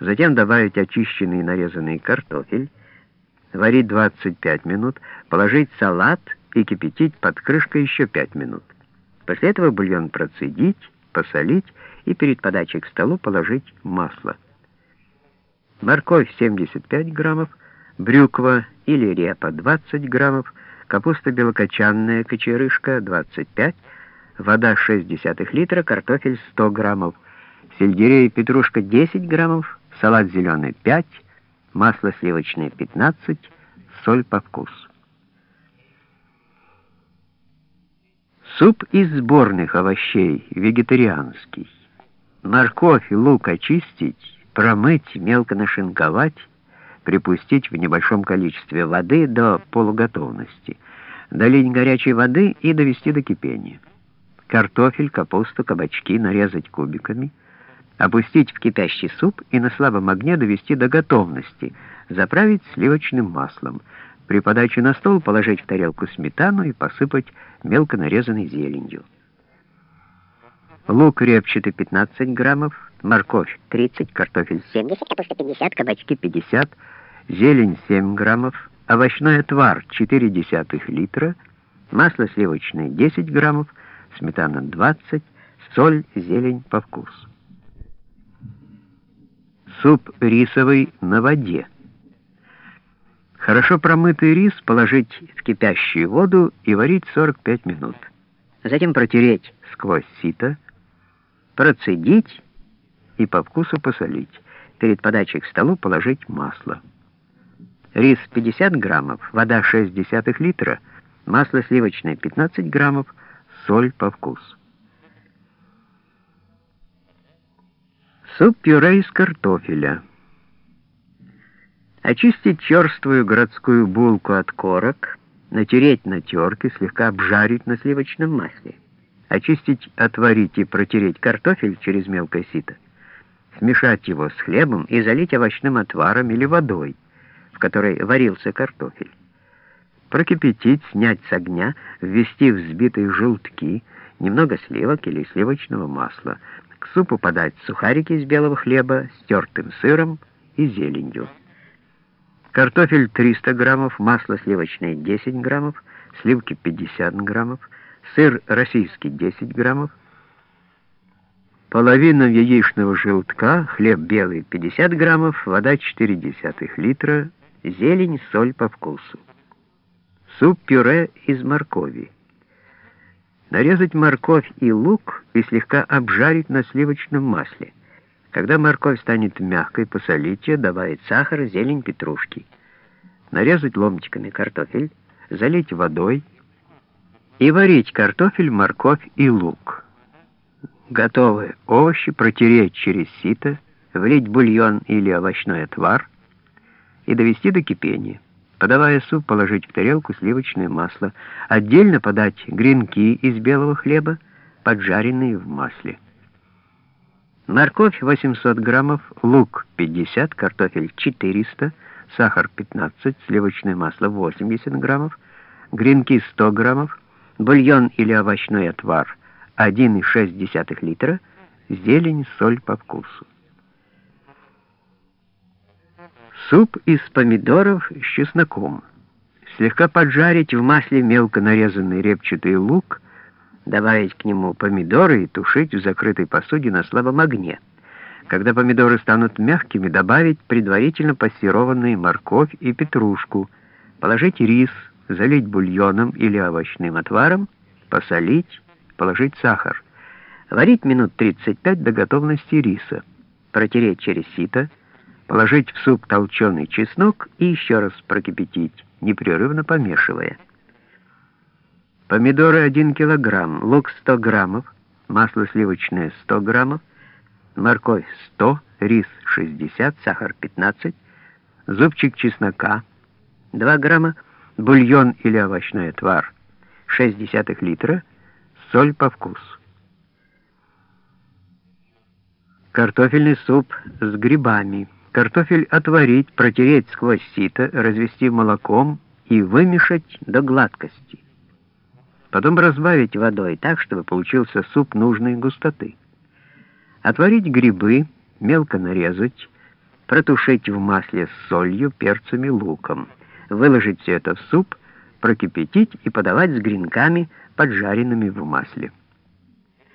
затем добавить очищенный и нарезанный картофель, варить 25 минут, положить салат и кипятить под крышкой еще 5 минут. После этого бульон процедить, посолить и перед подачей к столу положить масло. Морковь 75 граммов, брюква или репа 20 граммов, капуста белокочанная кочерышка 25, вода 0,6 литра, картофель 100 граммов, сельдерей и петрушка 10 граммов, салат зеленый 5, масло сливочное 15, соль по вкусу. Суп из сборных овощей, вегетарианский. Морковь и лук очистить, промыть, мелко нашинковать, припустить в небольшом количестве воды до полуготовности, долить горячей воды и довести до кипения. Картофель, капусту, кабачки нарезать кубиками, опустить в кипящий суп и на слабом огне довести до готовности, заправить сливочным маслом. При подаче на стол положить в тарелку сметану и посыпать мелко нарезанной зеленью. Лук репчатый 15 граммов, морковь 30, картофель 70, капуста 50, кабачки 50, зелень 7 граммов, овощной отвар 4 десятых литра, масло сливочное 10 граммов, сметана 20, соль, зелень по вкусу. Суп рисовый на воде. Хорошо промытый рис положить в кипящую воду и варить 45 минут. Затем протереть сквозь сито, процедить и по вкусу посолить. Перед подачей к столу положить масло. Рис 50 граммов, вода 0,6 литра, масло сливочное 15 граммов, соль по вкусу. Суп-пюре из картофеля. Очистить черствую городскую булку от корок, натереть на терке, слегка обжарить на сливочном масле. Очистить, отварить и протереть картофель через мелкое сито смешать его с хлебом и залить овощным отваром или водой, в которой варился картофель. Прокипятить, снять с огня, ввести взбитые желтки, немного сливок или сливочного масла. К супу подать сухарики из белого хлеба с тертым сыром и зеленью. Картофель 300 граммов, масло сливочное 10 граммов, сливки 50 граммов, сыр российский 10 граммов, половина яичного желтка, хлеб белый 50 граммов, вода 0,4 литра, зелень, соль по вкусу. Суп-пюре из моркови. Нарезать морковь и лук и слегка обжарить на сливочном масле. Когда морковь станет мягкой, посолить ее, добавить сахар, зелень, петрушки. Нарезать ломтиками картофель, залить водой и варить картофель, морковь и лук. Готовые овощи протереть через сито, влить бульон или овощной отвар и довести до кипения. Подавая суп, положить в тарелку сливочное масло. Отдельно подать гренки из белого хлеба, поджаренные в масле. Морковь 800 граммов, лук 50, картофель 400, сахар 15, сливочное масло 80 граммов, гренки 100 граммов, бульон или овощной отвар 1,6 литра, зелень, соль по вкусу. Суп из помидоров с чесноком. Слегка поджарить в масле мелко нарезанный репчатый лук, добавить к нему помидоры и тушить в закрытой посуде на слабом огне. Когда помидоры станут мягкими, добавить предварительно пассерованную морковь и петрушку, положить рис, залить бульоном или овощным отваром, посолить, положить сахар. Варить минут 35 до готовности риса. Протереть через сито, положить в суп толченый чеснок и еще раз прокипятить, непрерывно помешивая. Помидоры 1 килограмм, лук 100 граммов, масло сливочное 100 граммов, морковь 100, рис 60, сахар 15, зубчик чеснока 2 грамма, бульон или овощной отвар 0,6 литра, соль по вкусу. Картофельный суп с грибами. Картофель отварить, протереть сквозь сито, развести молоком и вымешать до гладкости. Потом разбавить водой так, чтобы получился суп нужной густоты. Отварить грибы, мелко нарезать, протушить в масле с солью, перцем и луком. Выложить все это в суп, прокипятить и подавать с гренками, поджаренными в масле.